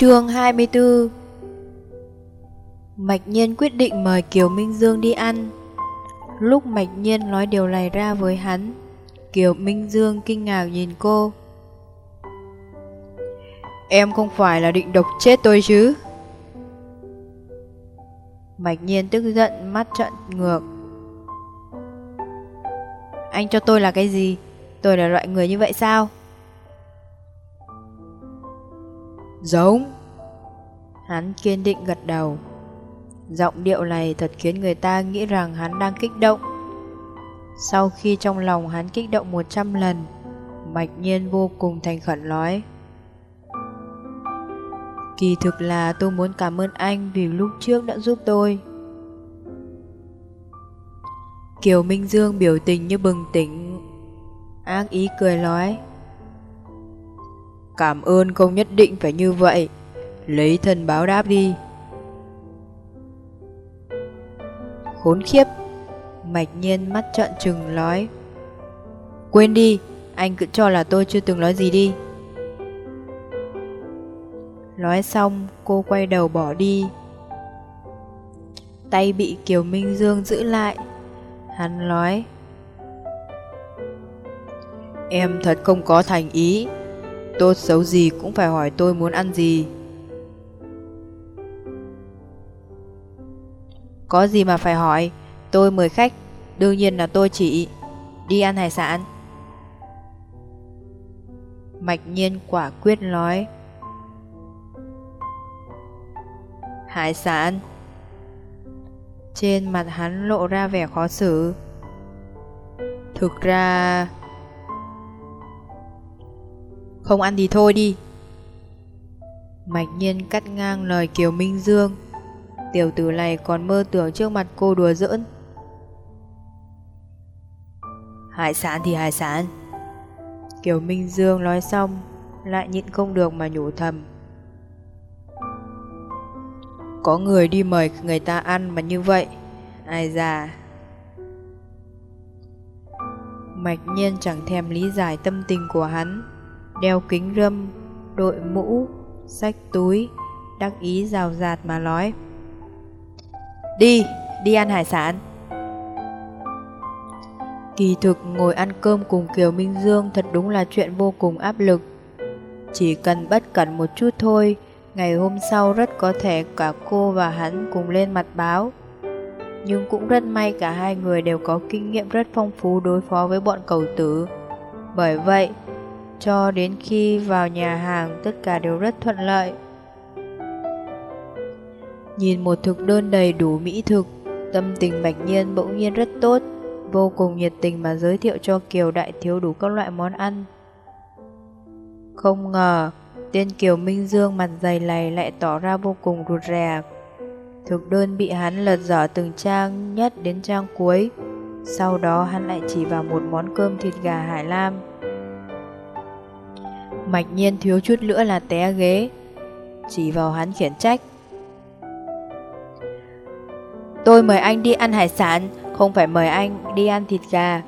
Chương 24 Mạch Nhiên quyết định mời Kiều Minh Dương đi ăn. Lúc Mạch Nhiên nói điều này ra với hắn, Kiều Minh Dương kinh ngạc nhìn cô. Em không phải là định độc chết tôi chứ? Mạch Nhiên tức giận mắt trận ngược. Anh cho tôi là cái gì? Tôi là loại người như vậy sao? Giống. Hắn kiên định gật đầu. Giọng điệu này thật khiến người ta nghĩ rằng hắn đang kích động. Sau khi trong lòng hắn kích động 100 lần Mạch nhiên vô cùng thành khẩn nói. Kỳ thực là tôi muốn cảm ơn anh vì lúc trước đã giúp tôi. Kiều Minh Dương biểu tình như bừng tỉnh, Ác ý cười nói. Cảm ơn không nhất định phải như vậy. Lấy thân báo đáp đi. Khốn khiếp. Mạch nhiên mắt trợn trừng nói Quên đi, Anh cứ cho là tôi chưa từng nói gì đi. Nói xong, cô quay đầu bỏ đi. Tay bị Kiều Minh Dương giữ lại. Hắn nói Em thật không có thành ý. Tốt xấu gì cũng phải hỏi tôi muốn ăn gì. Có gì mà phải hỏi? Tôi mời khách. Đương nhiên là tôi chỉ Đi ăn hải sản. Mạch nhiên quả quyết nói. Hải sản. Trên mặt hắn lộ ra vẻ khó xử. Thực ra không ăn thì thôi đi. Mạch nhiên cắt ngang lời Kiều Minh Dương. Tiểu tử này còn mơ tưởng trước mặt cô đùa giỡn. Hải sản thì hải sản. Kiều Minh Dương nói xong Lại nhịn không được mà nhủ thầm. Có người đi mời người ta ăn mà như vậy Ai già? Mạch nhiên chẳng thèm lý giải tâm tình của hắn Đeo kính râm Đội mũ sách túi Đắc ý rào rạt mà nói Đi, đi ăn hải sản Kỳ thực ngồi ăn cơm cùng Kiều Minh Dương thật đúng là chuyện vô cùng áp lực. Chỉ cần bất cẩn một chút thôi, ngày hôm sau rất có thể cả cô và hắn cùng lên mặt báo. Nhưng cũng rất may cả hai người đều có kinh nghiệm rất phong phú đối phó với bọn cầu tử. Bởi vậy, cho đến khi vào nhà hàng tất cả đều rất thuận lợi. Nhìn một thực đơn đầy đủ mỹ thực, tâm tình bạch nhiên bỗng nhiên rất tốt, vô cùng nhiệt tình mà giới thiệu cho Kiều Đại Thiếu đủ các loại món ăn. Không ngờ, tên Kiều Minh Dương mặt dày này lại tỏ ra vô cùng rụt rè. Thực đơn bị hắn lật dở từng trang nhất đến trang cuối, sau đó hắn lại chỉ vào một món cơm thịt gà Hải Lam. Mạch nhiên thiếu chút nữa là té ghế, chỉ vào hắn khiển trách. Tôi mời anh đi ăn hải sản, không phải mời anh đi ăn thịt gà.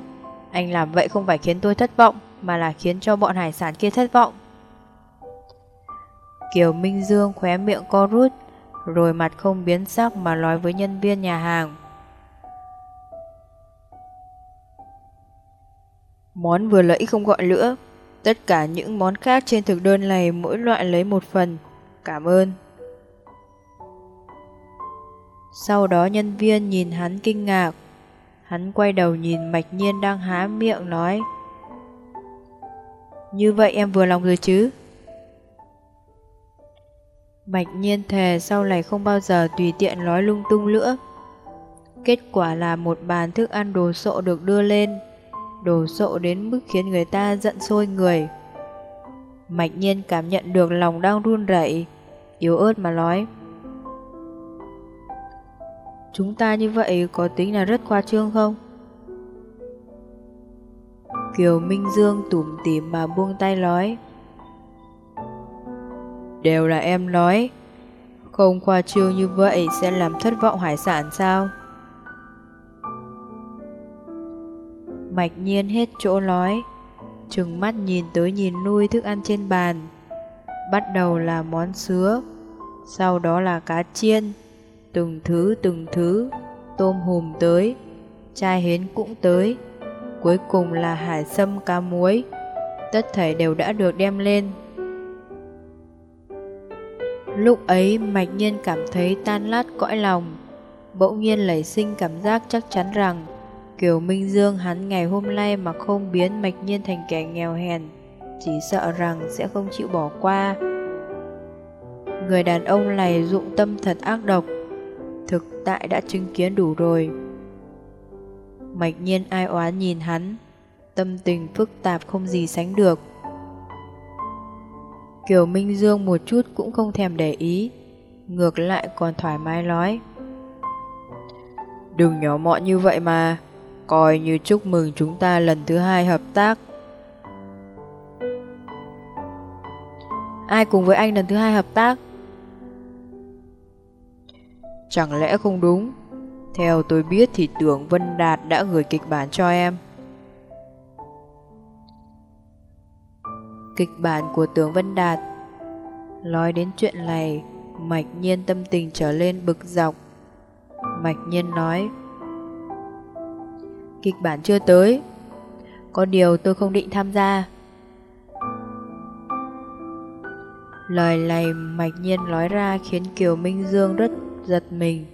Anh làm vậy không phải khiến tôi thất vọng, mà là khiến cho bọn hải sản kia thất vọng. Kiều Minh Dương khóe miệng co rút, rồi mặt không biến sắc mà nói với nhân viên nhà hàng. Món vừa lợi không gọi nữa, tất cả những món khác trên thực đơn này mỗi loại lấy một phần. Cảm ơn. Sau đó nhân viên nhìn hắn kinh ngạc. Hắn quay đầu nhìn mạch nhiên đang há miệng nói. Như vậy em vừa lòng rồi chứ? Mạch nhiên thề sau này không bao giờ tùy tiện nói lung tung nữa. Kết quả là một bàn thức ăn đồ sộ được đưa lên, đồ sộ đến mức khiến người ta giận sôi người. Mạch nhiên cảm nhận được lòng đang run rẩy, yếu ớt mà nói. Chúng ta như vậy có tính là rất khoa trương không? Kiều Minh Dương tủm tỉm mà buông tay nói. Đều là em nói, không khoa trương như vậy sẽ làm thất vọng hải sản sao? Mạch nhiên hết chỗ nói, trừng mắt nhìn tới nhìn nuôi thức ăn trên bàn. Bắt đầu là món sứa, sau đó là cá chiên, từng thứ từng thứ, tôm hùm tới, chai hến cũng tới, cuối cùng là hải sâm cá muối. Tất thảy đều đã được đem lên. Lúc ấy Mạch Nhiên cảm thấy tan lát cõi lòng, bỗng nhiên nảy sinh cảm giác chắc chắn rằng Kiều Minh Dương hắn ngày hôm nay mà không biến Mạch Nhiên thành kẻ nghèo hèn, chỉ sợ rằng sẽ không chịu bỏ qua. Người đàn ông này dụng tâm thật ác độc, thực tại đã chứng kiến đủ rồi. Mạch Nhiên ai oán nhìn hắn, tâm tình phức tạp không gì sánh được. Kiều Minh Dương một chút cũng không thèm để ý, ngược lại còn thoải mái nói. Đừng nhỏ mọn như vậy mà, coi như chúc mừng chúng ta lần thứ hai hợp tác. Ai cùng với anh lần thứ hai hợp tác? Chẳng lẽ không đúng? Theo tôi biết thì tưởng Vân Đạt đã gửi kịch bản cho em. Kịch bản của tướng Vân Đạt Nói đến chuyện này, Mạch nhiên tâm tình trở lên bực dọc Mạch nhiên nói Kịch bản chưa tới. Có điều tôi không định tham gia. Lời này Mạch nhiên nói ra khiến Kiều Minh Dương rất giật mình.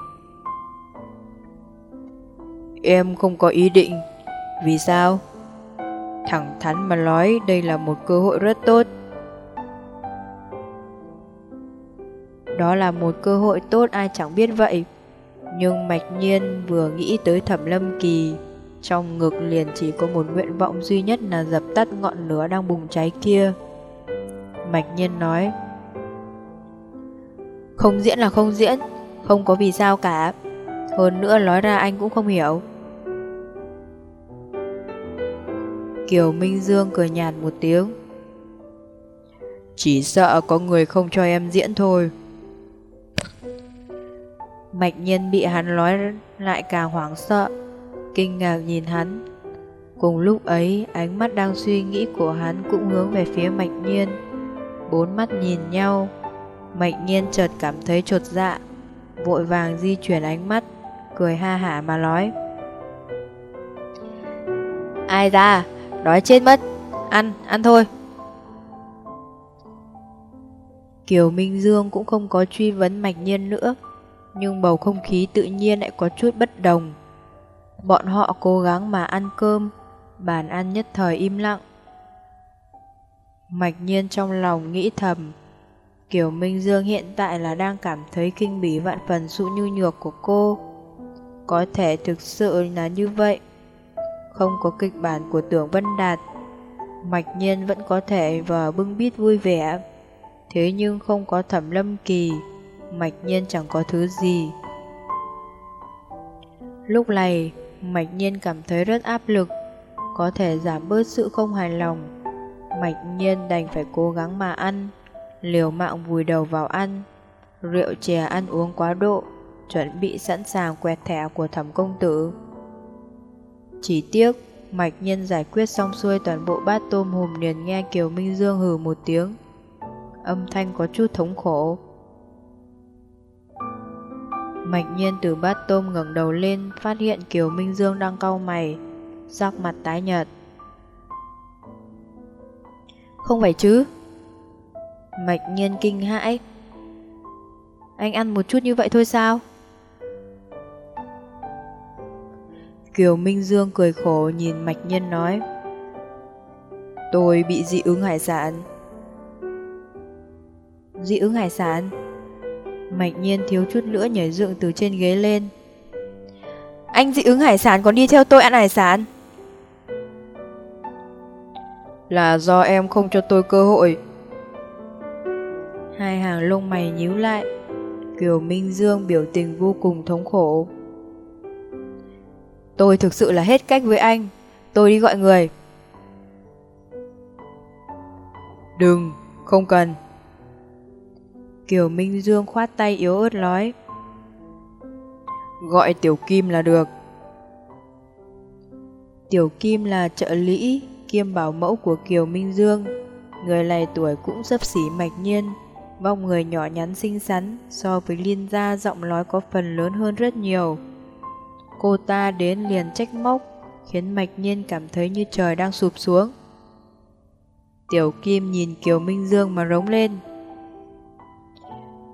Em không có ý định. Vì sao? Thẳng thắn mà nói, đây là một cơ hội rất tốt. Đó là một cơ hội tốt, ai chẳng biết vậy. Nhưng mạch nhiên vừa nghĩ tới thẩm lâm kỳ trong ngực liền chỉ có một nguyện vọng duy nhất là dập tắt ngọn lửa đang bùng cháy kia. Mạch nhiên nói, Không diễn là không diễn, Không có vì sao cả. Hơn nữa nói ra anh cũng không hiểu. Kiều Minh Dương cười nhạt một tiếng, Chỉ sợ có người không cho em diễn thôi. Mạch nhiên bị hắn nói lại càng hoảng sợ. Kinh ngạc nhìn hắn. Cùng lúc ấy ánh mắt đang suy nghĩ của hắn cũng hướng về phía mạch nhiên. Bốn mắt nhìn nhau. Mạch nhiên chợt cảm thấy trột dạ Vội vàng di chuyển ánh mắt Cười ha hả mà nói. Ai ra? Đói chết mất. Ăn, ăn thôi. Kiều Minh Dương cũng không có truy vấn mạch nhiên nữa Nhưng bầu không khí tự nhiên lại có chút bất đồng. Bọn họ cố gắng mà ăn cơm Bàn ăn nhất thời im lặng Mạch nhiên trong lòng nghĩ thầm kiểu Minh Dương hiện tại là đang cảm thấy kinh bỉ vạn phần sự nhu nhược của cô Có thể thực sự là như vậy không có kịch bản của tưởng Vân Đạt. Mạch nhiên vẫn có thể vờ bưng bít vui vẻ. Thế nhưng không có thẩm lâm kỳ, mạch nhiên chẳng có thứ gì. Lúc này, mạch nhiên cảm thấy rất áp lực, có thể giảm bớt sự không hài lòng. Mạch nhiên đành phải cố gắng mà ăn, liều mạng vùi đầu vào ăn. Rượu chè ăn uống quá độ, chuẩn bị sẵn sàng quẹt thẻ của thẩm công tử. Chỉ tiếc, Mạch Nhân giải quyết xong xuôi toàn bộ bát tôm hùm liền nghe Kiều Minh Dương hừ một tiếng. Âm thanh có chút thống khổ. Mạch Nhiên từ bát tôm ngẩng đầu lên phát hiện Kiều Minh Dương đang cau mày, sắc mặt tái nhợt. Không phải chứ? Mạch Nhiên kinh hãi. Anh ăn một chút như vậy thôi sao? Kiều Minh Dương cười khổ nhìn Mạch Nhân nói Tôi bị dị ứng hải sản Dị ứng hải sản Mạch Nhiên thiếu chút nữa nhảy dựng từ trên ghế lên Anh dị ứng hải sản còn đi theo tôi ăn hải sản Là do em không cho tôi cơ hội Hai hàng lông mày nhíu lại Kiều Minh Dương biểu tình vô cùng thống khổ Tôi thực sự là hết cách với anh. Tôi đi gọi người. Đừng, không cần. Kiều Minh Dương khoát tay yếu ớt nói. Gọi Tiểu Kim là được. Tiểu Kim là trợ lý, kiêm bảo mẫu của Kiều Minh Dương. Người này tuổi cũng sấp xỉ mạch nhiên, vòng người nhỏ nhắn xinh xắn so với Liên gia giọng nói có phần lớn hơn rất nhiều. Cô ta đến liền trách móc, khiến mạch nhiên cảm thấy như trời đang sụp xuống. Tiểu Kim nhìn Kiều Minh Dương mà rống lên.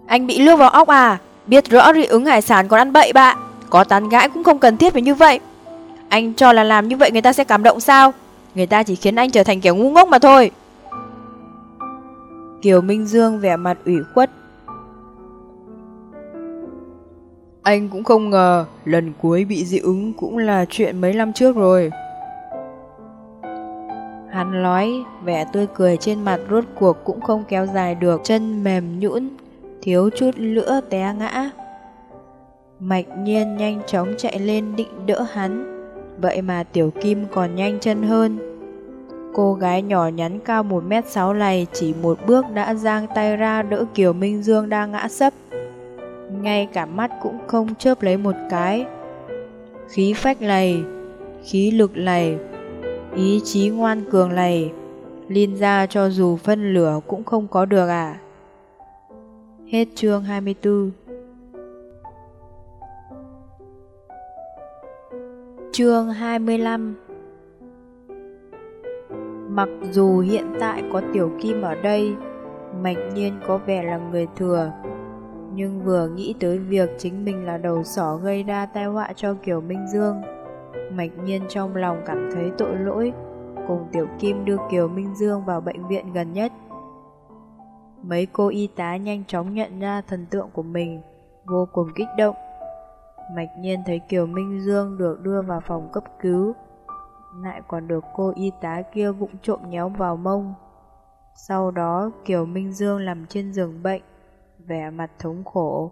Anh bị lướt vào óc à? Biết rõ dị ứng hải sản còn ăn bậy bạ. Có tán gãi cũng không cần thiết phải như vậy. Anh cho là làm như vậy người ta sẽ cảm động sao? Người ta chỉ khiến anh trở thành kẻ ngu ngốc mà thôi. Kiều Minh Dương vẻ mặt ủy khuất. Anh cũng không ngờ lần cuối bị dị ứng cũng là chuyện mấy năm trước rồi. Hắn nói, vẻ tươi cười trên mặt rốt cuộc cũng không kéo dài được, chân mềm nhũn, thiếu chút nữa té ngã. Mạch nhiên nhanh chóng chạy lên định đỡ hắn, vậy mà tiểu kim còn nhanh chân hơn. Cô gái nhỏ nhắn cao 1m6 này chỉ một bước đã giang tay ra đỡ Kiều Minh Dương đang ngã sấp. Ngay cả mắt cũng không chớp lấy một cái. Khí phách này, khí lực này, ý chí ngoan cường này, linh ra cho dù phân lửa cũng không có được à. Hết chương 24 Chương 25 Mặc dù hiện tại có Tiểu Kim ở đây, Mạch Nhiên có vẻ là người thừa, nhưng vừa nghĩ tới việc chính mình là đầu sỏ gây ra tai họa cho Kiều Minh Dương, Mạch Nhiên trong lòng cảm thấy tội lỗi, cùng Tiểu Kim đưa Kiều Minh Dương vào bệnh viện gần nhất. Mấy cô y tá nhanh chóng nhận ra thần tượng của mình, vô cùng kích động. Mạch Nhiên thấy Kiều Minh Dương được đưa vào phòng cấp cứu, lại còn được cô y tá kia vụng trộm nhéo vào mông. Sau đó Kiều Minh Dương nằm trên giường bệnh, vẻ mặt thống khổ,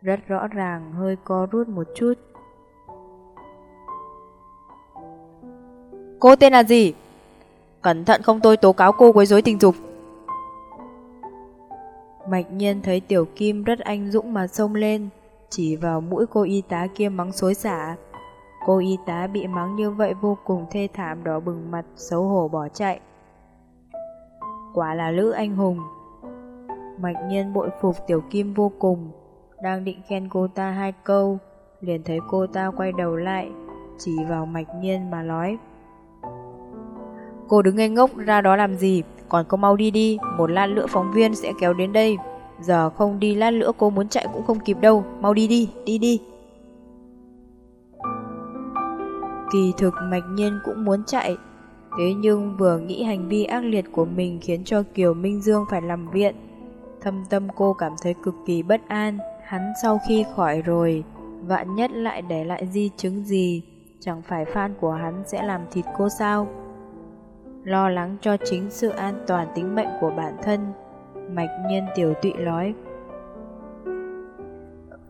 rất rõ ràng hơi co rút một chút. Cô tên là gì? Cẩn thận không tôi tố cáo cô quấy rối tình dục. Mạch nhiên thấy Tiểu Kim rất anh dũng mà xông lên, chỉ vào mũi cô y tá kia mắng xối xả. Cô y tá bị mắng như vậy vô cùng thê thảm đỏ bừng mặt, xấu hổ bỏ chạy. Quả là lữ anh hùng. Mạch nhiên bội phục Tiểu Kim vô cùng, đang định khen cô ta hai câu, liền thấy cô ta quay đầu lại, chỉ vào mạch nhiên mà nói. Cô đứng ngây ngốc ra đó làm gì, còn cô mau đi đi, một lát nữa phóng viên sẽ kéo đến đây. Giờ không đi lát nữa cô muốn chạy cũng không kịp đâu, mau đi đi, đi đi. Kỳ thực mạch nhiên cũng muốn chạy, thế nhưng vừa nghĩ hành vi ác liệt của mình khiến cho Kiều Minh Dương phải nằm viện. Thâm tâm cô cảm thấy cực kỳ bất an, hắn sau khi khỏi rồi, vạn nhất lại để lại di chứng gì, chẳng phải fan của hắn sẽ làm thịt cô sao? Lo lắng cho chính sự an toàn tính mệnh của bản thân, Mạch nhiên tiểu tụy nói.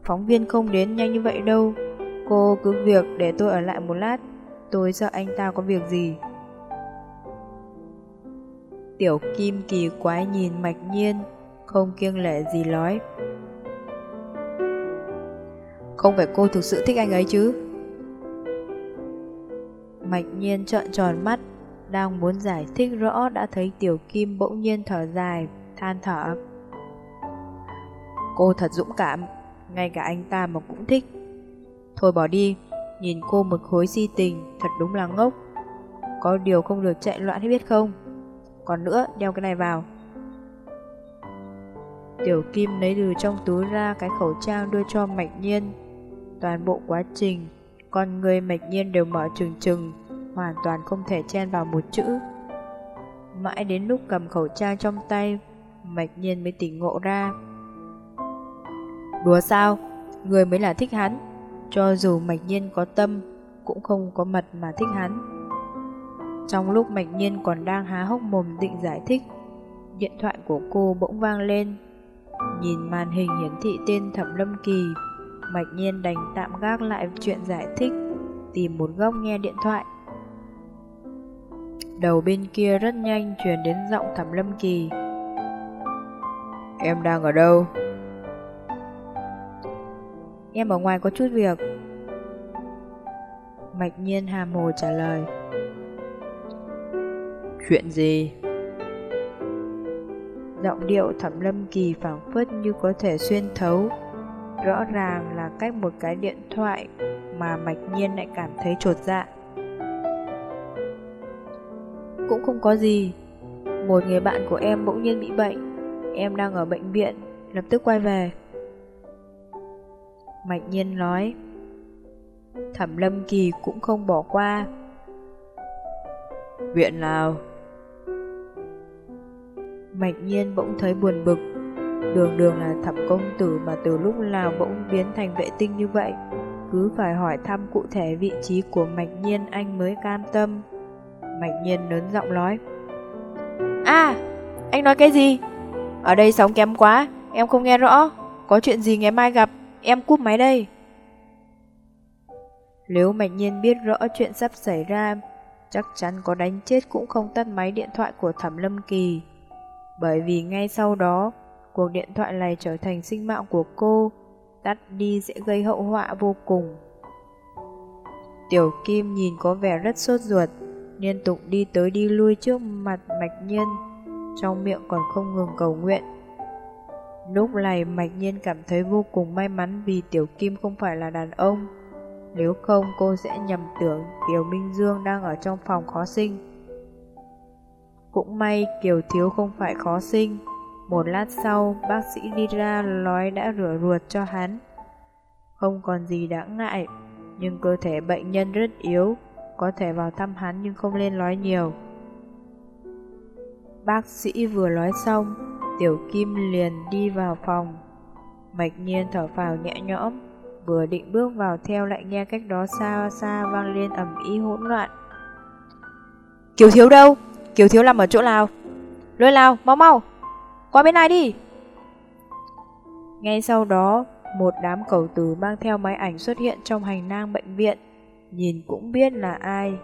Phóng viên không đến nhanh như vậy đâu, cô cứ việc để tôi ở lại một lát, tôi sợ anh ta có việc gì. Tiểu Kim kỳ quái nhìn Mạch Nhiên, không kiêng lệ gì nói. Không phải cô thực sự thích anh ấy chứ? Mạch Nhiên trợn tròn mắt, đang muốn giải thích rõ đã thấy Tiểu Kim bỗng nhiên thở dài, than thở. Cô thật dũng cảm, ngay cả anh ta mà cũng thích. Thôi bỏ đi, nhìn cô một khối si tình, thật đúng là ngốc. Có điều không được chạy loạn hết biết không? Còn nữa, đeo cái này vào. Tiểu Kim lấy từ trong túi ra cái khẩu trang đưa cho Mạch Nhiên. Toàn bộ quá trình, con người Mạch Nhiên đều mở trừng trừng, hoàn toàn không thể chen vào một chữ. Mãi đến lúc cầm khẩu trang trong tay, Mạch Nhiên mới tỉnh ngộ ra. Đùa sao? Người mới là thích hắn. Cho dù Mạch Nhiên có tâm, cũng không có mật mà thích hắn. Trong lúc Mạch Nhiên còn đang há hốc mồm định giải thích, điện thoại của cô bỗng vang lên. Nhìn màn hình hiển thị tên Thẩm Lâm Kỳ, Mạch Nhiên đành tạm gác lại chuyện giải thích, tìm một góc nghe điện thoại. Đầu bên kia rất nhanh truyền đến giọng Thẩm Lâm Kỳ. Em đang ở đâu? Em ở ngoài có chút việc. Mạch nhiên hàm hồ trả lời. Chuyện gì? Giọng điệu thẩm lâm kỳ phảng phất như có thể xuyên thấu. Rõ ràng là cách một cái điện thoại mà mạch nhiên lại cảm thấy trột dạ. Cũng không có gì. Một người bạn của em bỗng nhiên bị bệnh. Em đang ở bệnh viện, lập tức quay về. Mạch nhiên nói. Thẩm lâm kỳ cũng không bỏ qua. Viện nào? Mạch nhiên bỗng thấy buồn bực Đường đường là thẩm công tử mà từ lúc nào bỗng biến thành vệ tinh như vậy Cứ phải hỏi thăm cụ thể vị trí của Mạch nhiên anh mới cam tâm Mạnh nhiên lớn giọng nói. À, anh nói cái gì? Ở đây sóng kém quá, em không nghe rõ. Có chuyện gì ngày mai gặp, em cúp máy đây. Nếu Mạnh nhiên biết rõ chuyện sắp xảy ra Chắc chắn có đánh chết cũng không tắt máy điện thoại của Thẩm Lâm Kỳ. Bởi vì ngay sau đó, cuộc điện thoại này trở thành sinh mạng của cô, tắt đi sẽ gây hậu họa vô cùng. Tiểu Kim nhìn có vẻ rất sốt ruột, liên tục đi tới đi lui trước mặt Mạch Nhiên, trong miệng còn không ngừng cầu nguyện. Lúc này Mạch Nhiên cảm thấy vô cùng may mắn vì Tiểu Kim không phải là đàn ông. Nếu không cô sẽ nhầm tưởng Kiều Minh Dương đang ở trong phòng khó sinh. Cũng may Kiều Thiếu không phải khó sinh. Một lát sau, bác sĩ đi ra nói đã rửa ruột cho hắn. Không còn gì đáng ngại, nhưng cơ thể bệnh nhân rất yếu, có thể vào thăm hắn nhưng không lên nói nhiều. Bác sĩ vừa nói xong, Tiểu Kim liền đi vào phòng. Mạch nhiên thở phào nhẹ nhõm, vừa định bước vào theo lại nghe cách đó xa xa vang lên ầm ý hỗn loạn. Kiều Thiếu đâu? Kiều thiếu nằm ở chỗ nào Lôi lao mau mau Qua bên này đi Ngay sau đó Một đám cầu tử mang theo máy ảnh xuất hiện trong hành lang bệnh viện Nhìn cũng biết là ai.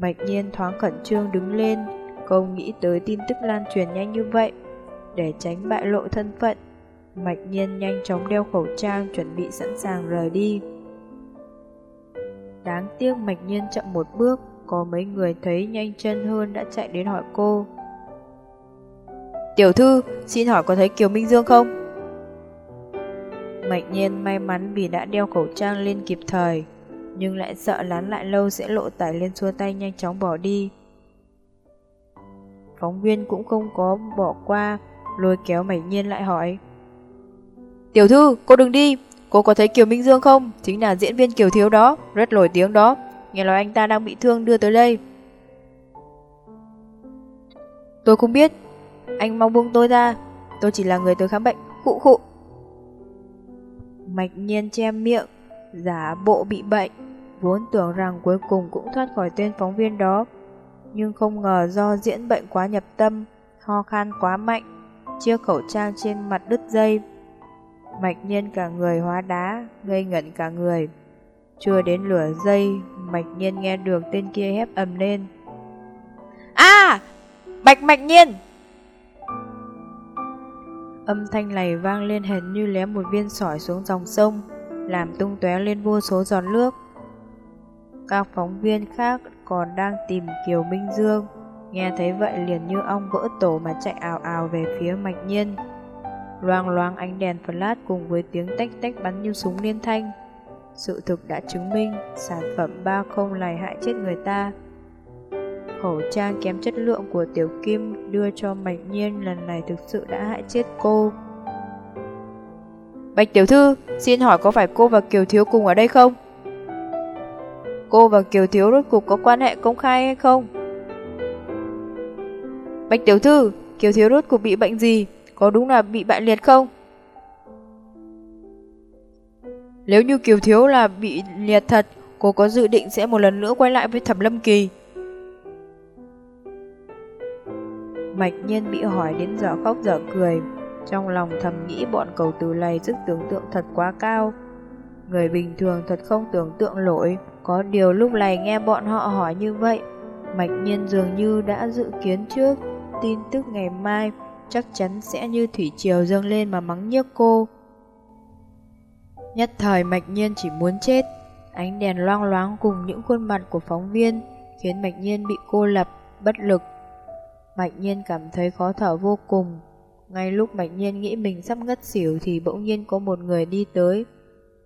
Mạch nhiên thoáng khẩn trương đứng lên Không nghĩ tới tin tức lan truyền nhanh như vậy. Để tránh bại lộ thân phận Mạch nhiên nhanh chóng đeo khẩu trang Chuẩn bị sẵn sàng rời đi. Đáng tiếc mạch nhiên chậm một bước có mấy người thấy nhanh chân hơn đã chạy đến hỏi cô. Tiểu thư, xin hỏi có thấy Kiều Minh Dương không? Mạch nhiên may mắn vì đã đeo khẩu trang lên kịp thời Nhưng lại sợ lán lại lâu sẽ lộ tải lên xua tay nhanh chóng bỏ đi. Phóng viên cũng không có bỏ qua Lôi kéo mạch nhiên lại hỏi. Tiểu thư, cô đừng đi Cô có thấy Kiều Minh Dương không? Chính là diễn viên Kiều Thiếu đó Rất nổi tiếng đó. Nghe nói anh ta đang bị thương đưa tới đây. Tôi không biết Anh mong buông tôi ra Tôi chỉ là người tới khám bệnh Khụ khụ Mạch nhiên che miệng Giả bộ bị bệnh Vốn tưởng rằng cuối cùng cũng thoát khỏi tên phóng viên đó Nhưng không ngờ do diễn bệnh quá nhập tâm Ho khan quá mạnh Chiếc khẩu trang trên mặt đứt dây Mạch nhiên cả người hóa đá Ngây ngẩn cả người chưa đến lửa giây, Mạch Nhiên nghe được tên kia hét ầm lên. À! Bạch Mạch Nhiên! Âm thanh này vang lên hệt như lé một viên sỏi xuống dòng sông, làm tung tóe lên vô số giọt nước. Các phóng viên khác còn đang tìm Kiều Minh Dương, nghe thấy vậy liền như ong vỡ tổ mà chạy ào ào về phía Mạch Nhiên. Loang loang ánh đèn flash cùng với tiếng tách tách bắn như súng liên thanh. Sự thực đã chứng minh sản phẩm ba không này hại chết người ta. Khẩu trang kém chất lượng của Tiểu Kim đưa cho Mạch Nhiên lần này thực sự đã hại chết cô. Bạch Tiểu Thư, xin hỏi có phải cô và Kiều Thiếu cùng ở đây không? Cô và Kiều Thiếu rốt cuộc có quan hệ công khai hay không? Bạch Tiểu Thư, Kiều Thiếu rốt cuộc bị bệnh gì? Có đúng là bị bại liệt không? Nếu như Kiều Thiếu là bị liệt thật, cô có dự định sẽ một lần nữa quay lại với Thẩm Lâm Kỳ. Mạch nhiên bị hỏi đến giờ khóc giờ cười, trong lòng thầm nghĩ bọn cầu từ này sức tưởng tượng thật quá cao. Người bình thường thật không tưởng tượng nổi, có điều lúc này nghe bọn họ hỏi như vậy, Mạch nhiên dường như đã dự kiến trước, tin tức ngày mai chắc chắn sẽ như thủy triều dâng lên mà mắng nhức cô. Nhất thời Mạch Nhiên chỉ muốn chết. Ánh đèn loang loáng cùng những khuôn mặt của phóng viên khiến Mạch Nhiên bị cô lập, bất lực. Mạch nhiên cảm thấy khó thở vô cùng. Ngay lúc Mạch nhiên nghĩ mình sắp ngất xỉu thì bỗng nhiên có một người đi tới,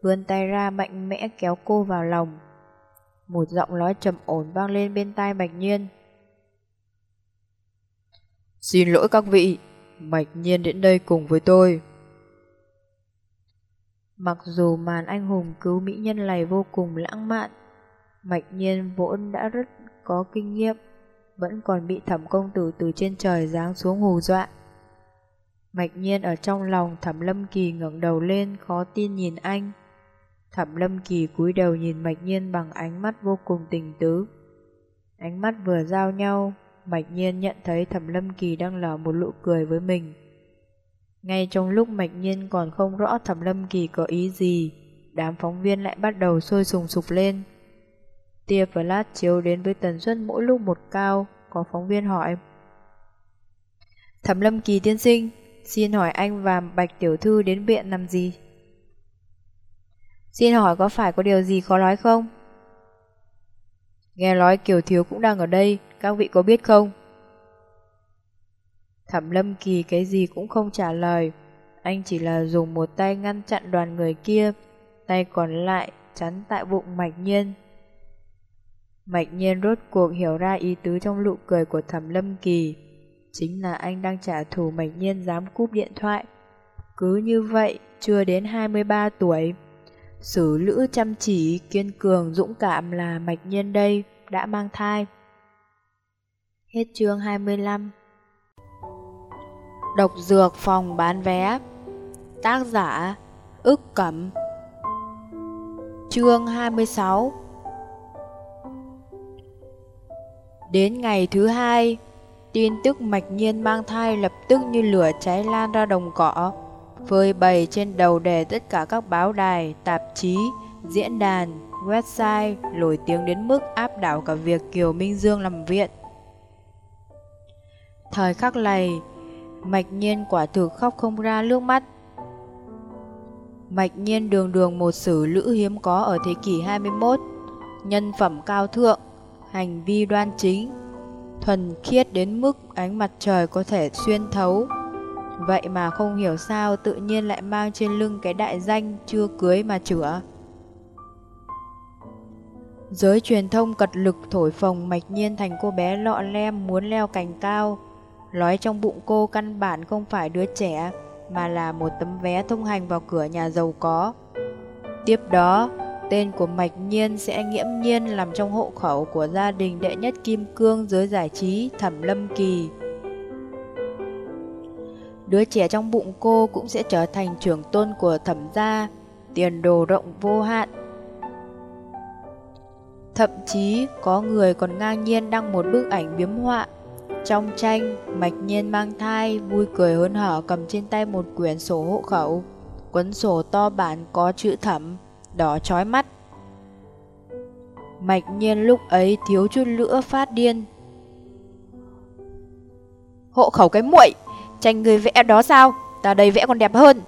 vươn tay ra mạnh mẽ kéo cô vào lòng. Một giọng nói trầm ổn vang lên bên tai Mạch nhiên. Xin lỗi các vị, Mạch nhiên đến đây cùng với tôi. Mặc dù màn anh hùng cứu mỹ nhân này vô cùng lãng mạn, Mạch nhiên vốn đã rất có kinh nghiệm, vẫn còn bị thẩm công tử từ trên trời giáng xuống hù dọa. Mạch nhiên ở trong lòng thẩm lâm kỳ ngẩng đầu lên khó tin nhìn anh. Thẩm lâm kỳ cúi đầu nhìn mạch nhiên bằng ánh mắt vô cùng tình tứ. Ánh mắt vừa giao nhau, mạch nhiên nhận thấy thẩm lâm kỳ đang lở một nụ cười với mình. Ngay trong lúc mạch nhiên còn không rõ thẩm lâm kỳ có ý gì, đám phóng viên lại bắt đầu sôi sùng sục lên. Tia flash chiếu đến với tần suất mỗi lúc một cao, có phóng viên hỏi. Thẩm lâm kỳ tiên sinh, xin hỏi anh và Bạch Tiểu Thư đến viện làm gì? Xin hỏi có phải có điều gì khó nói không? Nghe nói Kiều Thiếu cũng đang ở đây, các vị có biết không? Thẩm Lâm Kỳ cái gì cũng không trả lời, anh chỉ là dùng một tay ngăn chặn đoàn người kia, tay còn lại chắn tại bụng Mạch Nhiên. Mạch Nhiên rốt cuộc hiểu ra ý tứ trong nụ cười của Thẩm Lâm Kỳ, chính là anh đang trả thù Mạch Nhiên dám cúp điện thoại. Cứ như vậy, chưa đến 23 tuổi, Sử lữ chăm chỉ, kiên cường, dũng cảm là Mạch Nhiên đây, đã mang thai. Hết chương 25 Độc dược phòng bán vé. Tác giả ức cẩm. Chương 26 Đến ngày thứ hai, tin tức mạch nhiên mang thai lập tức như lửa cháy lan ra đồng cỏ, phơi bày trên đầu đề tất cả các báo đài, tạp chí, diễn đàn, website nổi tiếng đến mức áp đảo cả việc Kiều Minh Dương làm viện. Thời khắc này, Mạch Nhiên quả thực khóc không ra nước mắt. Mạch Nhiên đường đường một sử lữ hiếm có ở thế kỷ 21, nhân phẩm cao thượng, hành vi đoan chính, thuần khiết đến mức ánh mặt trời có thể xuyên thấu. Vậy mà không hiểu sao tự nhiên lại mang trên lưng cái đại danh chưa cưới mà chữa. Giới truyền thông cật lực thổi phồng mạch nhiên thành cô bé lọ lem muốn leo cành cao. Nói trong bụng cô căn bản không phải đứa trẻ, mà là một tấm vé thông hành vào cửa nhà giàu có. Tiếp đó, tên của Mạch Nhiên sẽ nghiễm nhiên làm trong hộ khẩu của gia đình đệ nhất kim cương giới giải trí Thẩm Lâm Kỳ. Đứa trẻ trong bụng cô cũng sẽ trở thành trưởng tôn của thẩm gia, tiền đồ rộng vô hạn. Thậm chí có người còn ngang nhiên đăng một bức ảnh biếm họa. Trong tranh, Mạch Nhiên mang thai, vui cười hớn hở cầm trên tay một quyển sổ hộ khẩu. Cuốn sổ to bản có chữ thẩm, đỏ chói mắt. Mạch Nhiên lúc ấy thiếu chút nữa phát điên. Hộ khẩu cái muội, tranh người vẽ đó sao? Ta đây vẽ còn đẹp hơn.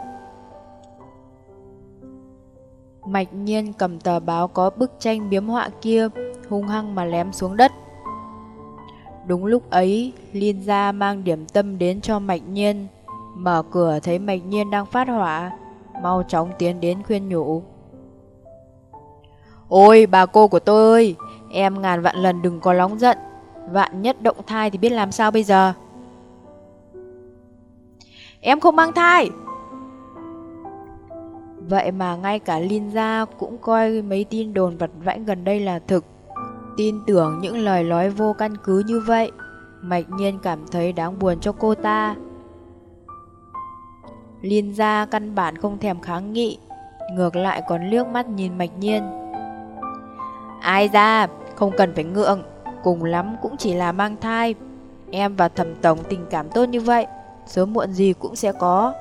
Mạch nhiên cầm tờ báo có bức tranh biếm họa kia, hung hăng mà lém xuống đất. Đúng lúc ấy, Liên gia mang điểm tâm đến cho Mạch nhiên. Mở cửa thấy Mạch nhiên đang phát hỏa, mau chóng tiến đến khuyên nhủ. Ôi bà cô của tôi ơi, em ngàn vạn lần đừng có nóng giận, vạn nhất động thai thì biết làm sao bây giờ. Em không mang thai, Vậy mà ngay cả Linh Gia cũng coi mấy tin đồn vật vãnh gần đây là thực. Tin tưởng những lời nói vô căn cứ như vậy, Mạch Nhiên cảm thấy đáng buồn cho cô ta. Liên gia căn bản không thèm kháng nghị, ngược lại còn liếc mắt nhìn Mạch Nhiên. Ai ra, không cần phải ngượng, cùng lắm cũng chỉ là mang thai. Em và thẩm tổng tình cảm tốt như vậy, sớm muộn gì cũng sẽ có.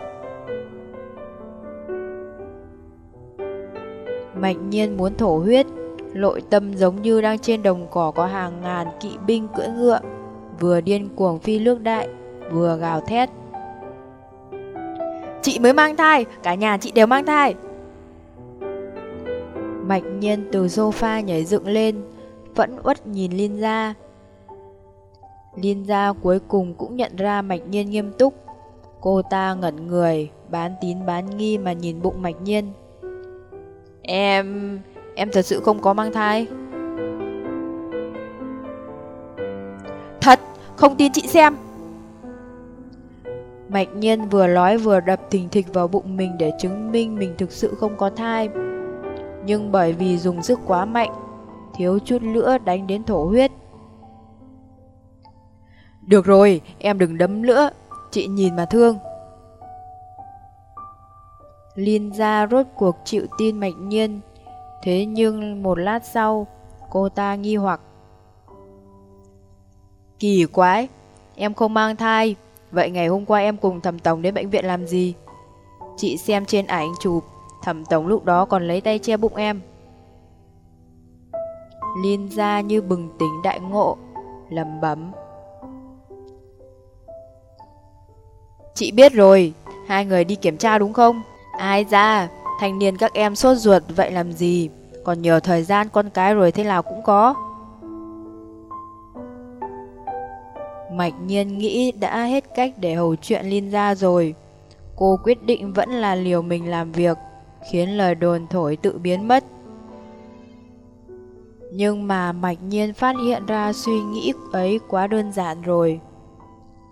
Mạnh nhiên muốn thổ huyết, nội tâm giống như đang trên đồng cỏ có hàng ngàn kỵ binh cưỡi ngựa, vừa điên cuồng phi nước đại, vừa gào thét. Chị mới mang thai, cả nhà chị đều mang thai. Mạch nhiên từ sofa nhảy dựng lên, vẫn uất nhìn Liên ra. Liên gia cuối cùng cũng nhận ra Mạch Nhiên nghiêm túc. Cô ta ngẩn người, bán tín bán nghi mà nhìn bụng Mạch Nhiên. Em... em thật sự không có mang thai. Thật, không tin chị xem. Mạch Nhiên vừa nói vừa đập thình thịch vào bụng mình để chứng minh mình thực sự không có thai. Nhưng bởi vì dùng sức quá mạnh, thiếu chút nữa đánh đến thổ huyết. Được rồi, em đừng đấm nữa, chị nhìn mà thương. Liên gia rốt cuộc chịu tin Mạch Nhiên, thế nhưng một lát sau, cô ta nghi hoặc. Kỳ quái, em không mang thai, vậy ngày hôm qua em cùng thẩm tổng đến bệnh viện làm gì? Chị xem trên ảnh chụp, thẩm tổng lúc đó còn lấy tay che bụng em. Liên gia như bừng tỉnh đại ngộ, lầm bấm. Chị biết rồi, hai người đi kiểm tra đúng không? Ai ra, thanh niên các em sốt ruột vậy làm gì? Còn nhiều thời gian con cái rồi thế nào cũng có. Mạch nhiên nghĩ đã hết cách để hầu chuyện Liên ra rồi. Cô quyết định vẫn là liều mình làm việc, khiến lời đồn thổi tự biến mất. Nhưng mà Mạch Nhiên phát hiện ra suy nghĩ ấy quá đơn giản rồi.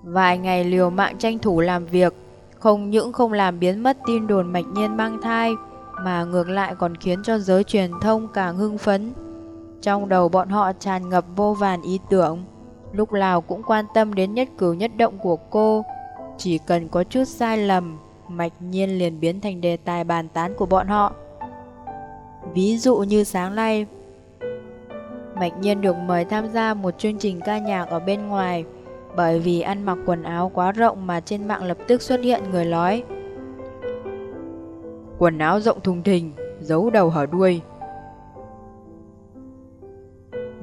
Vài ngày liều mạng tranh thủ làm việc, không những không làm biến mất tin đồn Mạch Nhiên mang thai, mà ngược lại còn khiến cho giới truyền thông càng hưng phấn. Trong đầu bọn họ tràn ngập vô vàn ý tưởng, lúc nào cũng quan tâm đến nhất cử nhất động của cô. Chỉ cần có chút sai lầm, Mạch Nhiên liền biến thành đề tài bàn tán của bọn họ. Ví dụ như sáng nay, Mạch Nhiên được mời tham gia một chương trình ca nhạc ở bên ngoài, bởi vì ăn mặc quần áo quá rộng mà trên mạng lập tức xuất hiện người nói Quần áo rộng thùng thình, giấu đầu hở đuôi.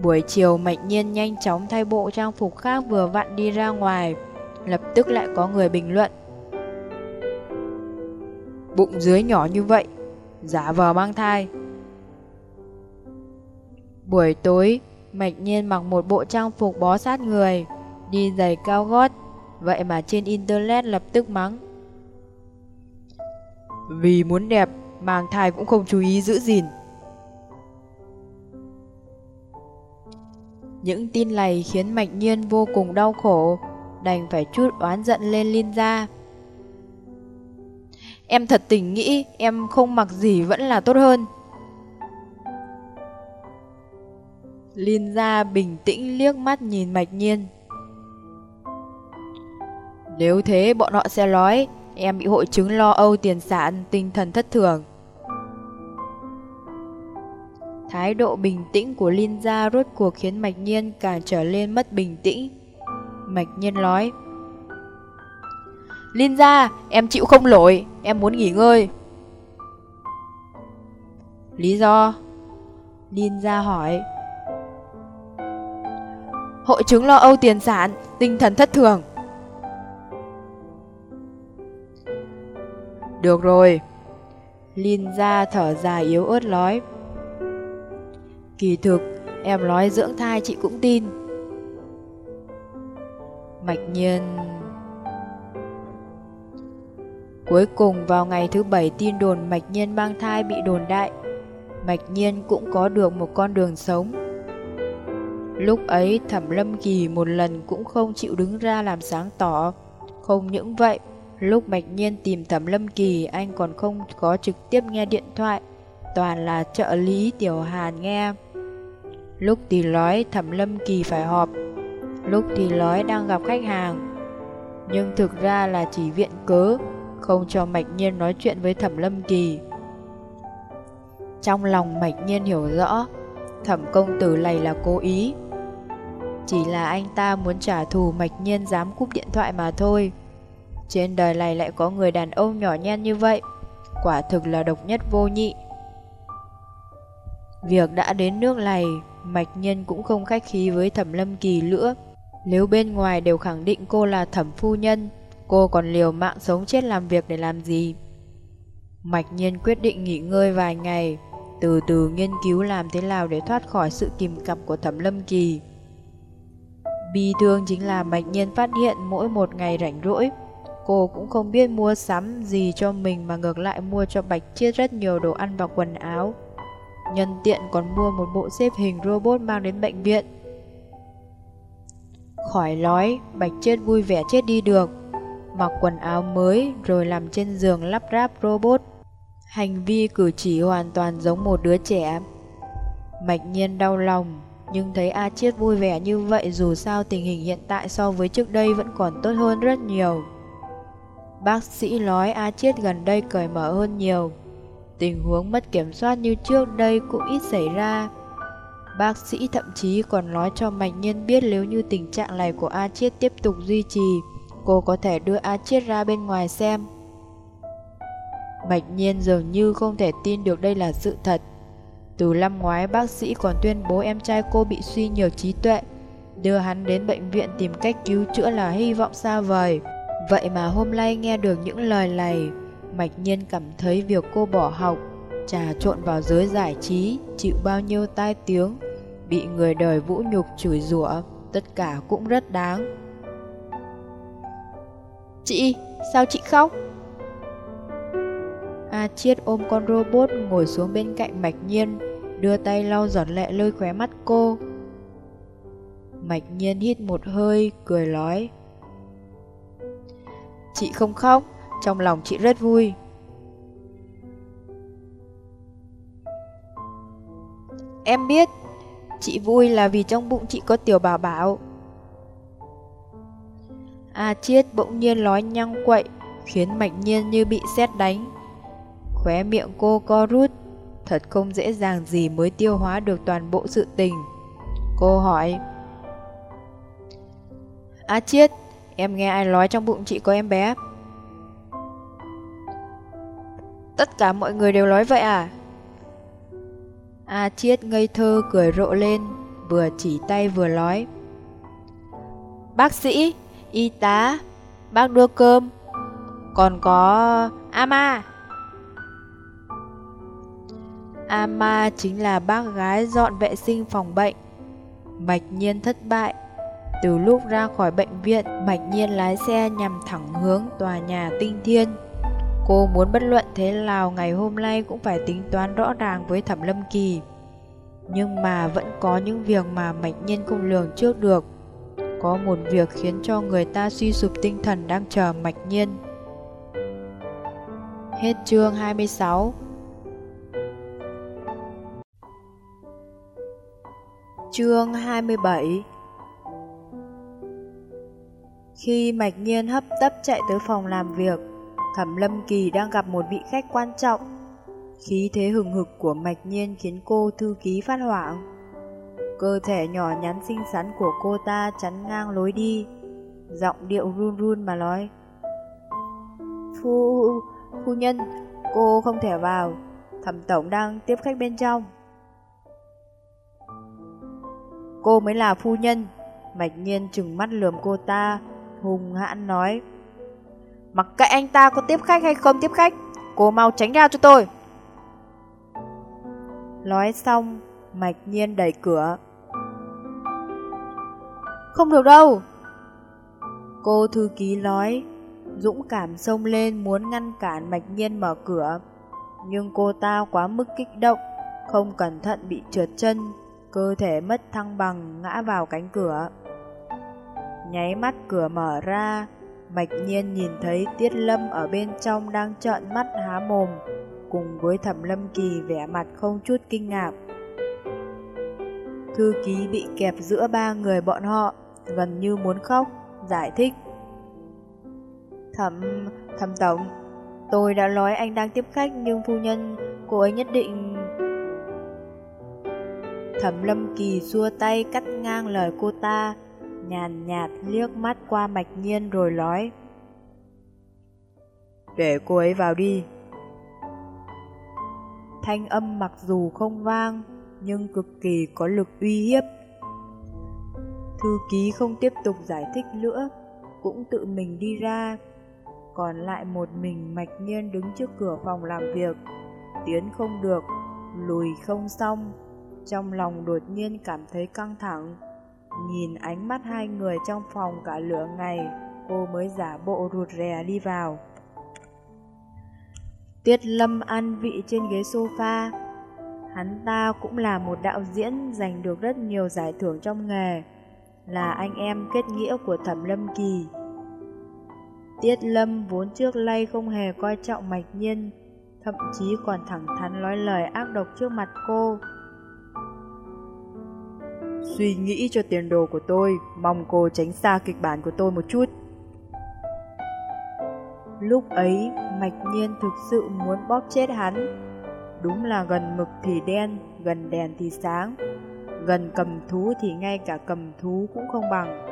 Buổi chiều Mạch Nhiên nhanh chóng thay bộ trang phục khác vừa vặn đi ra ngoài Lập tức lại có người bình luận. Bụng dưới nhỏ như vậy, giả vờ mang thai Buổi tối, Mạch Nhiên mặc một bộ trang phục bó sát người đi giày cao gót, vậy mà trên internet lập tức mắng. Vì muốn đẹp, mang thai cũng không chú ý giữ gìn. Những tin này khiến Mạch Nhiên vô cùng đau khổ, đành phải chút oán giận lên Linh gia. Em thật tình nghĩ em không mặc gì vẫn là tốt hơn. Liên gia bình tĩnh liếc mắt nhìn Mạch Nhiên. Nếu thế bọn họ sẽ nói em bị hội chứng lo âu tiền sản, tinh thần thất thường. Thái độ bình tĩnh của Linh Gia rốt cuộc khiến Mạch Nhiên càng trở lên mất bình tĩnh. Mạch Nhiên nói Linh Gia, em chịu không nổi, em muốn nghỉ ngơi. Lý do? Linh Gia hỏi Hội chứng lo âu tiền sản, tinh thần thất thường. Được rồi. Linh ra thở dài yếu ớt nói. Kỳ thực, em nói dưỡng thai chị cũng tin. Mạch nhiên... Cuối cùng vào ngày thứ bảy tin đồn Mạch Nhiên mang thai bị đồn đại, Mạch Nhiên cũng có được một con đường sống. Lúc ấy Thẩm Lâm Kỳ một lần cũng không chịu đứng ra làm sáng tỏ. Không những vậy, Lúc Mạch Nhiên tìm Thẩm Lâm Kỳ, anh còn không có trực tiếp nghe điện thoại, toàn là trợ lý Tiểu Hàn nghe. Lúc thì nói Thẩm Lâm Kỳ phải họp, lúc thì nói đang gặp khách hàng. Nhưng thực ra là chỉ viện cớ, không cho Mạch Nhiên nói chuyện với Thẩm Lâm Kỳ. Trong lòng Mạch Nhiên hiểu rõ, Thẩm công tử này là cố ý. Chỉ là anh ta muốn trả thù Mạch Nhiên dám cúp điện thoại mà thôi. Trên đời này lại có người đàn ông nhỏ nhen như vậy Quả thực là độc nhất vô nhị Việc đã đến nước này Mạch nhiên cũng không khách khí với Thẩm Lâm Kỳ nữa Nếu bên ngoài đều khẳng định cô là Thẩm Phu Nhân Cô còn liều mạng sống chết làm việc để làm gì Mạch Nhiên quyết định nghỉ ngơi vài ngày Từ từ nghiên cứu làm thế nào để thoát khỏi sự kìm cặp của Thẩm Lâm Kỳ Bi thương chính là Mạch Nhiên phát hiện mỗi một ngày rảnh rỗi, cô cũng không biết mua sắm gì cho mình mà ngược lại mua cho Bạch Chiết rất nhiều đồ ăn và quần áo. Nhân tiện còn mua một bộ xếp hình robot mang đến bệnh viện. Khỏi nói, Bạch Chiết vui vẻ chết đi được, mặc quần áo mới rồi nằm trên giường lắp ráp robot. Hành vi cử chỉ hoàn toàn giống một đứa trẻ. Mạch nhiên đau lòng, nhưng thấy A Chiết vui vẻ như vậy dù sao tình hình hiện tại so với trước đây vẫn còn tốt hơn rất nhiều. Bác sĩ nói A Chiết gần đây cởi mở hơn nhiều. Tình huống mất kiểm soát như trước đây cũng ít xảy ra. Bác sĩ thậm chí còn nói cho Mạch Nhiên biết nếu như tình trạng này của A Chiết tiếp tục duy trì, cô có thể đưa A Chiết ra bên ngoài xem. Mạch Nhiên dường như không thể tin được đây là sự thật. Từ năm ngoái bác sĩ còn tuyên bố em trai cô bị suy nhược trí tuệ, đưa hắn đến bệnh viện tìm cách cứu chữa là hy vọng xa vời. Vậy mà hôm nay nghe được những lời này, Mạch Nhiên cảm thấy việc cô bỏ học, trà trộn vào giới giải trí, chịu bao nhiêu tai tiếng, bị người đời vũ nhục chửi rủa, tất cả cũng rất đáng. Chị, sao chị khóc? A Chiết ôm con robot ngồi xuống bên cạnh Mạch Nhiên, đưa tay lau giọt lệ lơi khóe mắt cô. Mạch Nhiên hít một hơi, cười nói. Chị không khóc, trong lòng chị rất vui. Em biết, chị vui là vì trong bụng chị có tiểu bảo bảo. A Chiết bỗng nhiên lói nhăng quậy, khiến Mạch Nhiên như bị sét đánh. Khóe miệng cô co rút, thật không dễ dàng gì mới tiêu hóa được toàn bộ sự tình. Cô hỏi, A Chiết, em nghe ai nói trong bụng chị có em bé? Tất cả mọi người đều nói vậy à? A Chiết ngây thơ cười rộ lên, vừa chỉ tay vừa nói. Bác sĩ, y tá, bác đưa cơm, còn có Ama. Ama chính là bác gái dọn vệ sinh phòng bệnh. Mạch nhiên thất bại. Từ lúc ra khỏi bệnh viện, Mạch nhiên lái xe nhằm thẳng hướng tòa nhà tinh thiên. Cô muốn bất luận thế nào ngày hôm nay cũng phải tính toán rõ ràng với Thẩm Lâm Kỳ. Nhưng mà vẫn có những việc mà Mạch nhiên không lường trước được. Có một việc khiến cho người ta suy sụp tinh thần đang chờ Mạch nhiên. Hết chương 26 Chương 27 Khi Mạch Nhiên hấp tấp chạy tới phòng làm việc, Thẩm Lâm Kỳ đang gặp một vị khách quan trọng. Khí thế hừng hực của Mạch Nhiên khiến cô thư ký phát hoảng. Cơ thể nhỏ nhắn xinh xắn của cô ta chắn ngang lối đi, giọng điệu run run mà nói. Phu, phu nhân, cô không thể vào, thẩm tổng đang tiếp khách bên trong. Cô mới là phu nhân. Mạch nhiên trừng mắt lườm cô ta, hùng hãn nói. Mặc kệ anh ta có tiếp khách hay không tiếp khách, cô mau tránh ra cho tôi. Nói xong, Mạch nhiên đẩy cửa. Không được đâu. Cô thư ký nói, dũng cảm xông lên muốn ngăn cản Mạch nhiên mở cửa. Nhưng cô ta quá mức kích động, không cẩn thận bị trượt chân, cơ thể mất thăng bằng ngã vào cánh cửa. Nháy mắt cửa mở ra, Mạch Nhiên nhìn thấy Tiết Lâm ở bên trong đang trợn mắt há mồm, cùng với Thẩm Lâm Kỳ vẻ mặt không chút kinh ngạc. Thư ký bị kẹp giữa ba người bọn họ, gần như muốn khóc, giải thích. Thẩm, thẩm tổng, tôi đã nói anh đang tiếp khách nhưng phu nhân, cô ấy nhất định Thẩm lâm kỳ xua tay cắt ngang lời cô ta, nhàn nhạt liếc mắt qua mạch nhiên rồi nói. Để cô ấy vào đi. Thanh âm mặc dù không vang, nhưng cực kỳ có lực uy hiếp. Thư ký không tiếp tục giải thích nữa, cũng tự mình đi ra. Còn lại một mình mạch nhiên đứng trước cửa phòng làm việc, tiến không được, lùi không xong trong lòng đột nhiên cảm thấy căng thẳng. Nhìn ánh mắt hai người trong phòng cả lửa ngày, cô mới giả bộ rụt rè đi vào. Tiết Lâm ăn vị trên ghế sofa. Hắn ta cũng là một đạo diễn giành được rất nhiều giải thưởng trong nghề, là anh em kết nghĩa của Thẩm Lâm Kỳ. Tiết Lâm vốn trước nay không hề coi trọng Mạch Nhiên, thậm chí còn thẳng thắn nói lời ác độc trước mặt cô. Suy nghĩ cho tiền đồ của tôi, mong cô tránh xa kịch bản của tôi một chút. Lúc ấy, Mạch Nhiên thực sự muốn bóp chết hắn. Đúng là gần mực thì đen, gần đèn thì sáng. Gần cầm thú thì ngay cả cầm thú cũng không bằng.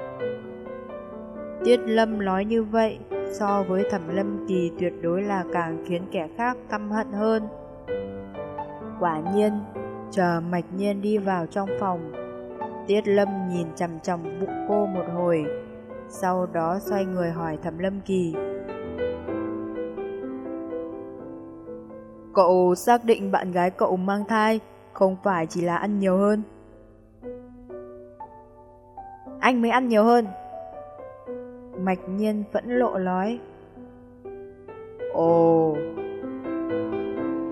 Tiết Lâm nói như vậy, so với Thẩm Lâm Kỳ tuyệt đối là càng khiến kẻ khác căm hận hơn. Quả nhiên, chờ Mạch Nhiên đi vào trong phòng, Tiết Lâm nhìn chằm chằm bụng cô một hồi, sau đó xoay người hỏi Thẩm Lâm Kỳ. Cậu xác định bạn gái cậu mang thai, không phải chỉ là ăn nhiều hơn. Anh mới ăn nhiều hơn. Mạch nhiên vẫn lộ nói. Ồ.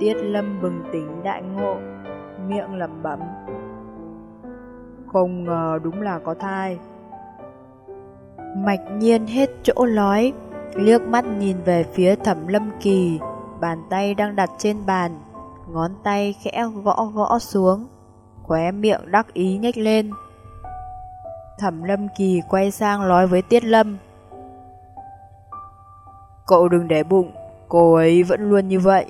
Tiết lâm bừng tỉnh đại ngộ, miệng lẩm bẩm. Không ngờ đúng là có thai. Mạch nhiên hết chỗ nói, liếc mắt nhìn về phía thẩm lâm kỳ, bàn tay đang đặt trên bàn, ngón tay khẽ gõ gõ xuống, khóe miệng đắc ý nhếch lên. Thẩm lâm kỳ quay sang nói với Tiết Lâm. Cậu đừng để bụng, cô ấy vẫn luôn như vậy.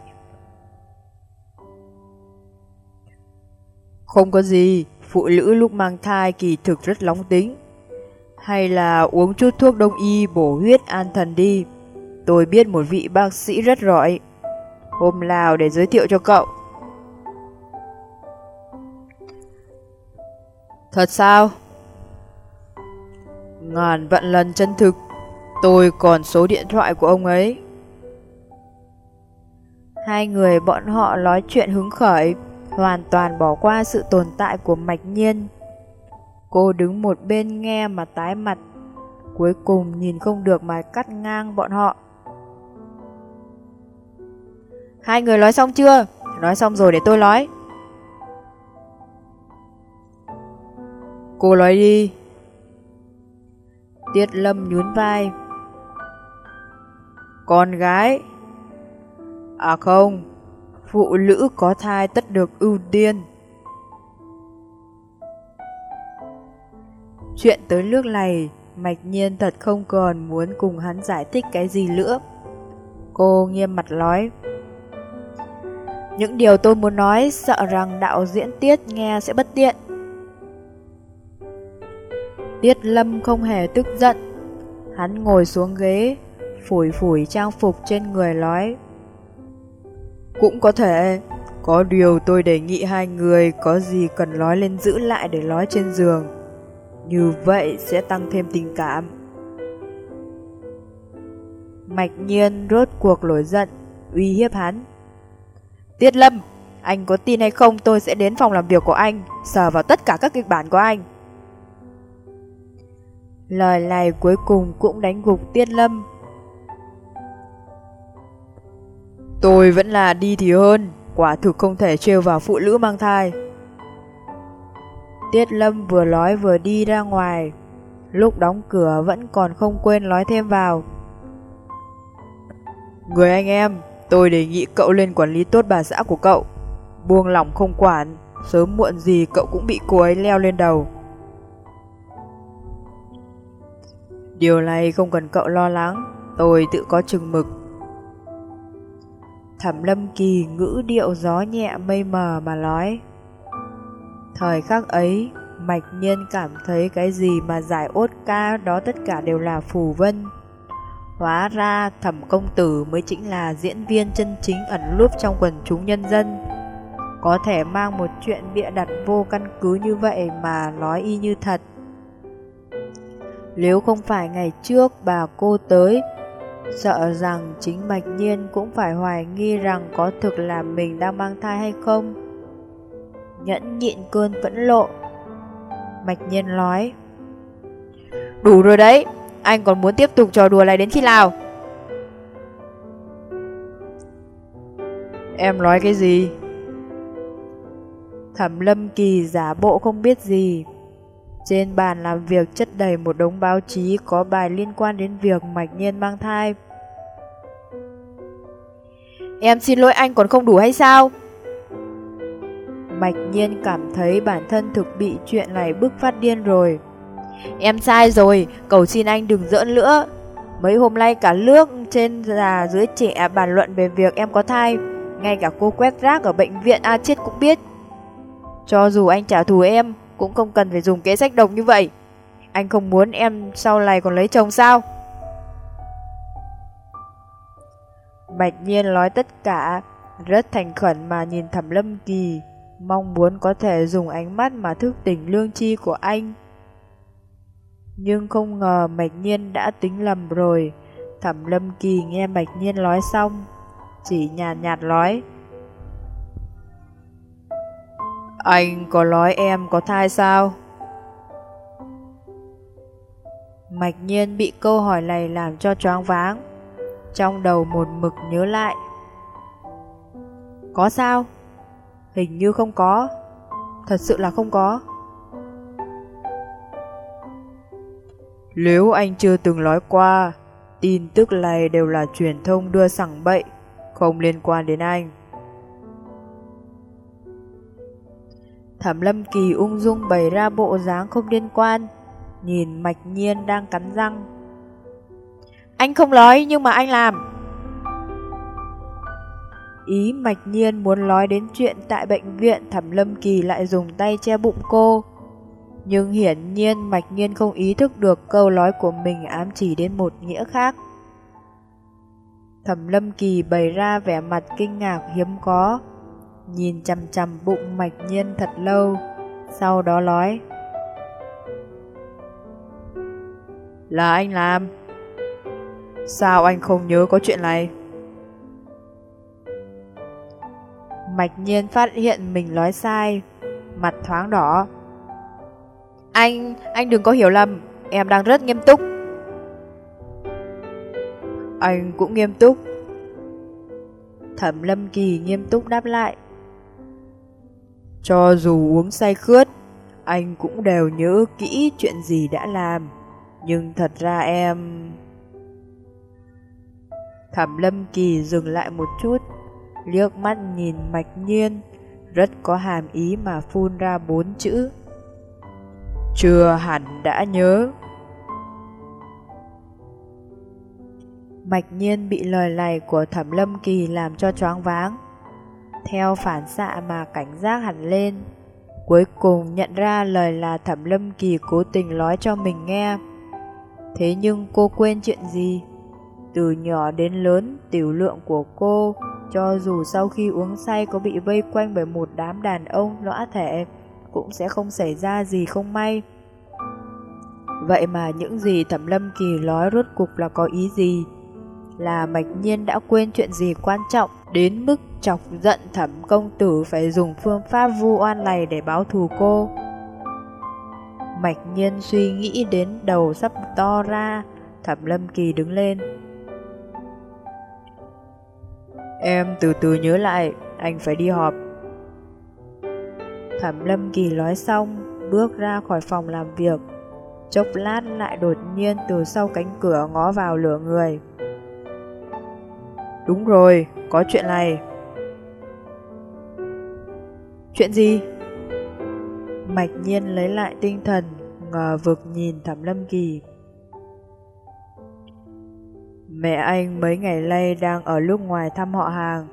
Không có gì, phụ nữ lúc mang thai kỳ thực rất nóng tính. Hay là uống chút thuốc đông y bổ huyết an thần đi. Tôi biết một vị bác sĩ rất giỏi. Hôm nào để giới thiệu cho cậu. Thật sao? Ngàn vạn lần chân thực. Tôi còn số điện thoại của ông ấy. Hai người bọn họ nói chuyện hứng khởi, hoàn toàn bỏ qua sự tồn tại của Mạch Nhiên. Cô đứng một bên nghe mà tái mặt, cuối cùng nhìn không được mà cắt ngang bọn họ. Hai người nói xong chưa? Nói xong rồi để tôi nói. Cô nói đi. Tiết Lâm nhún vai. Con gái. À không, phụ nữ có thai tất được ưu tiên. Chuyện tới nước này, Mạch Nhiên thật không còn muốn cùng hắn giải thích cái gì nữa. Cô nghiêm mặt nói. Những điều tôi muốn nói sợ rằng đạo diễn Tiết nghe sẽ bất tiện. Tiết Lâm không hề tức giận. Hắn ngồi xuống ghế, phủi phủi trang phục trên người nói. Cũng có thể, có điều tôi đề nghị hai người có gì cần nói lên giữ lại để nói trên giường. Như vậy sẽ tăng thêm tình cảm. Mạch nhiên rốt cuộc nổi giận, uy hiếp hắn. Tiết Lâm, anh có tin hay không tôi sẽ đến phòng làm việc của anh, sờ vào tất cả các kịch bản của anh. Lời này cuối cùng cũng đánh gục Tiết Lâm. Tôi vẫn là đi thì hơn, quả thực không thể trêu vào phụ nữ mang thai. Tiết Lâm vừa nói vừa đi ra ngoài, lúc đóng cửa vẫn còn không quên nói thêm vào. Người anh em, tôi đề nghị cậu lên quản lý tốt bà xã của cậu. Buông lỏng không quản, sớm muộn gì cậu cũng bị cô ấy leo lên đầu. Điều này không cần cậu lo lắng, tôi tự có chừng mực. Thẩm lâm kỳ ngữ điệu gió nhẹ mây mờ mà nói. Thời khắc ấy, Mạch Nhiên cảm thấy cái gì mà giải Oscar đó tất cả đều là phù vân. Hóa ra thẩm công tử mới chính là diễn viên chân chính ẩn núp trong quần chúng nhân dân. Có thể mang một chuyện bịa đặt vô căn cứ như vậy mà nói y như thật. Nếu không phải ngày trước bà cô tới, sợ rằng chính Bạch Nhiên cũng phải hoài nghi rằng có thực là mình đang mang thai hay không. Nhẫn nhịn cơn phẫn lộ. Bạch Nhiên nói, Đủ rồi đấy, anh còn muốn tiếp tục trò đùa này đến khi nào? Em nói cái gì? Thẩm Lâm Kỳ giả bộ không biết gì. Trên bàn làm việc chất đầy một đống báo chí có bài liên quan đến việc Mạch Nhiên mang thai. Em xin lỗi anh còn không đủ hay sao? Mạch Nhiên cảm thấy bản thân thực bị chuyện này bức phát điên rồi. Em sai rồi, cầu xin anh đừng giỡn nữa. Mấy hôm nay cả nước trên già dưới trẻ bàn luận về việc em có thai. Ngay cả cô quét rác ở bệnh viện A Chết cũng biết. Cho dù anh trả thù em, cũng không cần phải dùng kế sách độc như vậy. Anh không muốn em sau này còn lấy chồng sao? Bạch Nhiên nói tất cả, rất thành khẩn mà nhìn Thẩm Lâm Kỳ, mong muốn có thể dùng ánh mắt mà thức tỉnh lương chi của anh. Nhưng không ngờ Bạch Nhiên đã tính lầm rồi. Thẩm Lâm Kỳ nghe Bạch Nhiên nói xong, chỉ nhàn nhạt, nhạt nói. Anh có nói em có thai sao? Mạch nhiên bị câu hỏi này làm cho choáng váng. Trong đầu một mực nhớ lại. Có sao? Hình như không có. Thật sự là không có. Nếu anh chưa từng nói qua, tin tức này đều là truyền thông đưa sẵn bậy, không liên quan đến anh. Thẩm Lâm Kỳ ung dung bày ra bộ dáng không liên quan, nhìn Mạch Nhiên đang cắn răng. Anh không nói nhưng mà anh làm. Ý Mạch Nhiên muốn nói đến chuyện tại bệnh viện Thẩm Lâm Kỳ lại dùng tay che bụng cô. Nhưng hiển nhiên Mạch Nhiên không ý thức được câu nói của mình ám chỉ đến một nghĩa khác. Thẩm Lâm Kỳ bày ra vẻ mặt kinh ngạc hiếm có, nhìn chằm chằm bụng Mạch Nhiên thật lâu, sau đó nói. Là anh làm. Sao anh không nhớ có chuyện này? Mạch Nhiên phát hiện mình nói sai, mặt thoáng đỏ. Anh, anh đừng có hiểu lầm, em đang rất nghiêm túc. Anh cũng nghiêm túc. Thẩm Lâm Kỳ nghiêm túc đáp lại. Cho dù uống say khướt, anh cũng đều nhớ kỹ chuyện gì đã làm. Nhưng thật ra em... Thẩm Lâm Kỳ dừng lại một chút, liếc mắt nhìn mạch nhiên, rất có hàm ý mà phun ra bốn chữ. Chưa hẳn đã nhớ. Mạch nhiên bị lời này của Thẩm Lâm Kỳ làm cho choáng váng theo phản xạ mà cảnh giác hẳn lên. Cuối cùng nhận ra lời là Thẩm Lâm Kỳ cố tình nói cho mình nghe. Thế nhưng cô quên chuyện gì? Từ nhỏ đến lớn, tiểu lượng của cô, cho dù sau khi uống say có bị vây quanh bởi một đám đàn ông lõa thể, cũng sẽ không xảy ra gì không may. Vậy mà những gì Thẩm Lâm Kỳ nói rốt cục là có ý gì? Là Mạch Nhiên đã quên chuyện gì quan trọng đến mức chọc giận thẩm công tử phải dùng phương pháp vu oan này để báo thù cô. Mạch nhiên suy nghĩ đến đầu sắp to ra, thẩm lâm kỳ đứng lên. Em từ từ nhớ lại, anh phải đi họp. Thẩm lâm kỳ nói xong, bước ra khỏi phòng làm việc. Chốc lát lại đột nhiên từ sau cánh cửa ngó vào lửa người. Đúng rồi, có chuyện này. Chuyện gì? Mạch nhiên lấy lại tinh thần, ngờ vực nhìn Thẩm Lâm Kỳ. Mẹ anh mấy ngày nay đang ở lúc ngoài thăm họ hàng.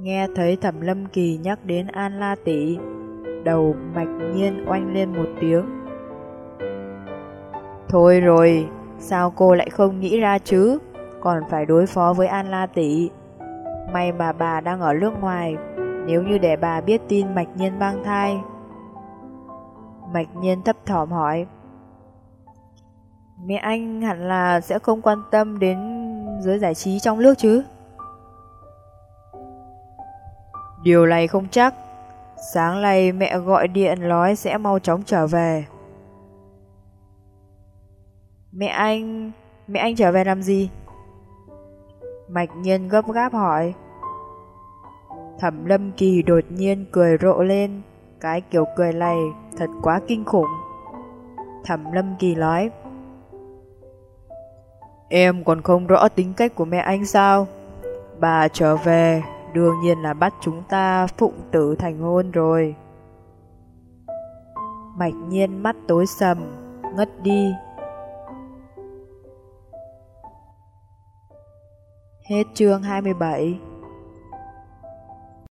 Nghe thấy Thẩm Lâm Kỳ nhắc đến An La Tỷ, đầu Mạch Nhiên oanh lên một tiếng. Thôi rồi, sao cô lại không nghĩ ra chứ? còn phải đối phó với An La Tỷ. May mà bà đang ở nước ngoài, nếu như để bà biết tin Mạch Nhiên mang thai. Mạch Nhiên thấp thỏm hỏi. Mẹ anh hẳn là sẽ không quan tâm đến giới giải trí trong nước chứ? Điều này không chắc. Sáng nay mẹ gọi điện nói sẽ mau chóng trở về. Mẹ anh... mẹ anh trở về làm gì? Mạch nhiên gấp gáp hỏi. Thẩm lâm kỳ đột nhiên cười rộ lên, cái kiểu cười này thật quá kinh khủng. Thẩm lâm kỳ nói. Em còn không rõ tính cách của mẹ anh sao? Bà trở về, đương nhiên là bắt chúng ta phụng tử thành hôn rồi. Mạch nhiên mắt tối sầm, ngất đi. Hết chương 27